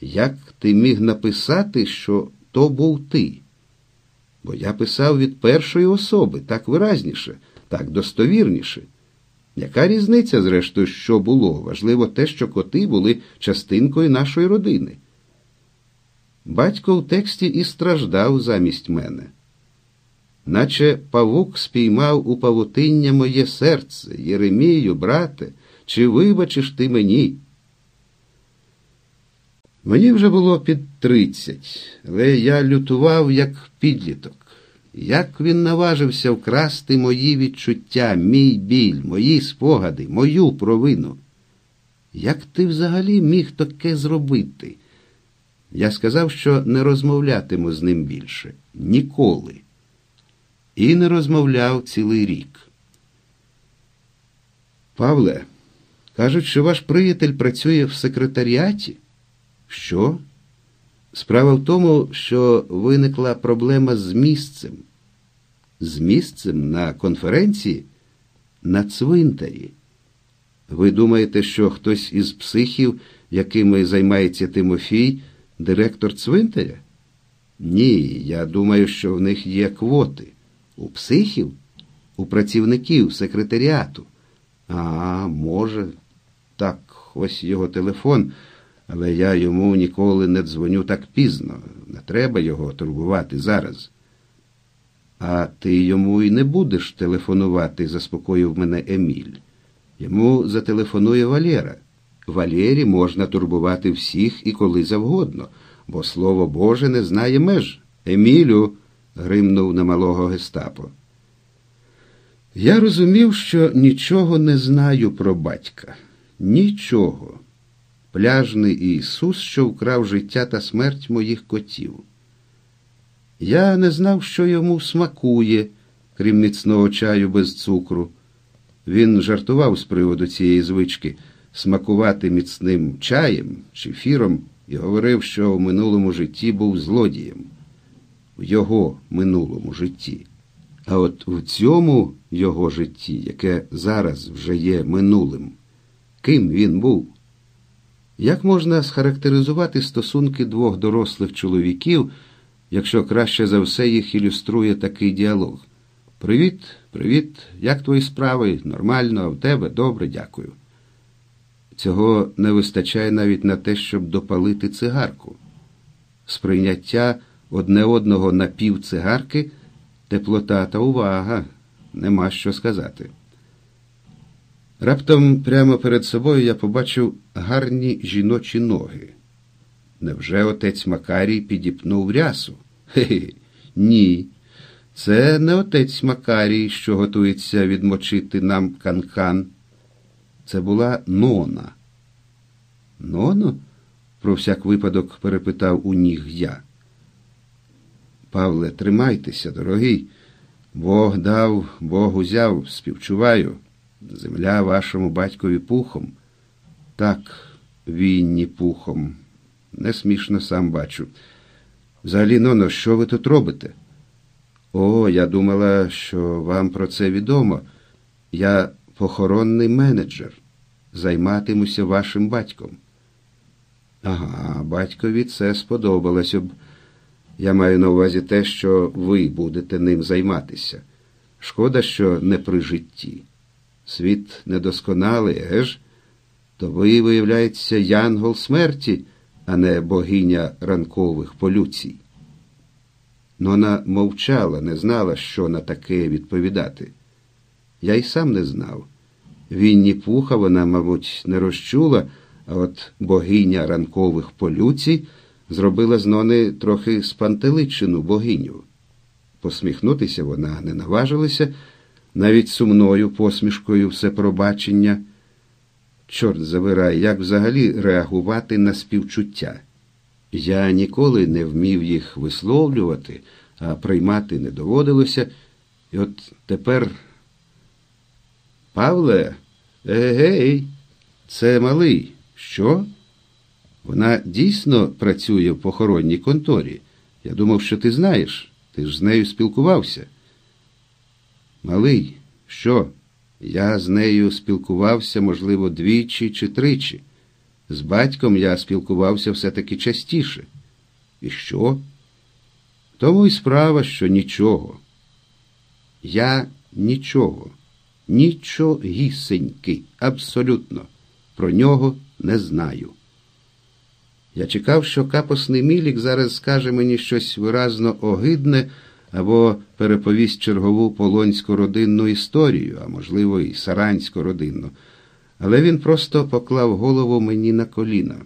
як ти міг написати, що то був ти? Бо я писав від першої особи, так виразніше, так достовірніше. Яка різниця, зрештою, що було? Важливо те, що коти були частинкою нашої родини. Батько в тексті і страждав замість мене. Наче павук спіймав у павутиння моє серце, Єремію, брате, чи вибачиш ти мені? Мені вже було під тридцять, але я лютував, як підліток. Як він наважився вкрасти мої відчуття, мій біль, мої спогади, мою провину? Як ти взагалі міг таке зробити? Я сказав, що не розмовлятиму з ним більше. Ніколи. І не розмовляв цілий рік. Павле, кажуть, що ваш приятель працює в секретаріаті. Що? Справа в тому, що виникла проблема з місцем. З місцем на конференції на цвинтарі. Ви думаєте, що хтось із психів, якими займається Тимофій, директор цвинтаря? Ні, я думаю, що в них є квоти. У психів, у працівників секретаріату. А, може, так, ось його телефон але я йому ніколи не дзвоню так пізно. Не треба його турбувати зараз. А ти йому і не будеш телефонувати, заспокоїв мене Еміль. Йому зателефонує Валера. Валері можна турбувати всіх і коли завгодно, бо слово Боже не знає меж. Емілю, гримнув на малого гестапо. Я розумів, що нічого не знаю про батька. Нічого пляжний Ісус, що вкрав життя та смерть моїх котів. Я не знав, що йому смакує, крім міцного чаю без цукру. Він жартував з приводу цієї звички смакувати міцним чаєм чи фіром і говорив, що в минулому житті був злодієм, в його минулому житті. А от в цьому його житті, яке зараз вже є минулим, ким він був? Як можна схарактеризувати стосунки двох дорослих чоловіків, якщо краще за все їх ілюструє такий діалог? Привіт, привіт, як твої справи? Нормально, а в тебе добре, дякую. Цього не вистачає навіть на те, щоб допалити цигарку. Сприйняття одне одного на пів цигарки, теплота та увага, нема що сказати. Раптом прямо перед собою я побачив гарні жіночі ноги. Невже отець Макарій підіпнув рясу? Хе-хе, ні. Це не отець Макарій, що готується відмочити нам канкан. Це була нона. Ноно? про всяк випадок перепитав у ніг я. Павле, тримайтеся, дорогий. Бог дав, Бог узяв, співчуваю. Земля вашому батькові пухом. Так, вінні пухом. Не смішно сам бачу. Взагалі, Ноно, що ви тут робите? О, я думала, що вам про це відомо. Я похоронний менеджер. Займатимуся вашим батьком. Ага, батькові це сподобалося б. Я маю на увазі те, що ви будете ним займатися. Шкода, що не при житті. Світ недосконалий, еж? То ви, виявляється, янгол смерті, а не богиня ранкових полюцій. Нона мовчала, не знала, що на таке відповідати. Я й сам не знав. Вінні пуха вона, мабуть, не розчула, а от богиня ранкових полюцій зробила з Нони трохи спантеличену богиню. Посміхнутися вона не наважилася навіть сумною посмішкою всепробачення. Чорт забирай, як взагалі реагувати на співчуття. Я ніколи не вмів їх висловлювати, а приймати не доводилося. І от тепер, Павле, егей, це малий. Що? Вона дійсно працює в похоронній конторі. Я думав, що ти знаєш. Ти ж з нею спілкувався. Малий, що? Я з нею спілкувався, можливо, двічі чи тричі. З батьком я спілкувався все-таки частіше. І що? Тому й справа, що нічого. Я нічого, нічогісеньки, абсолютно, про нього не знаю. Я чекав, що капосний мілік зараз скаже мені щось виразно огидне або переповість чергову полонську родинну історію, а можливо, і саранську родинну. Але він просто поклав голову мені на коліна.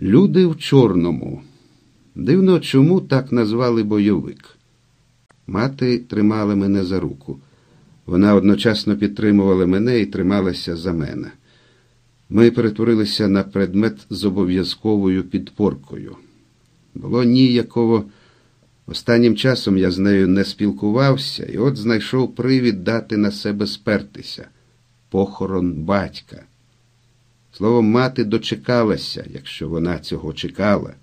Люди в чорному. Дивно, чому так назвали бойовик. Мати тримала мене за руку. Вона одночасно підтримувала мене і трималася за мене. Ми перетворилися на предмет з обов'язковою підпоркою. Було ніяково. Останнім часом я з нею не спілкувався, і от знайшов привід дати на себе спертися похорон батька. Словом, мати дочекалася, якщо вона цього чекала.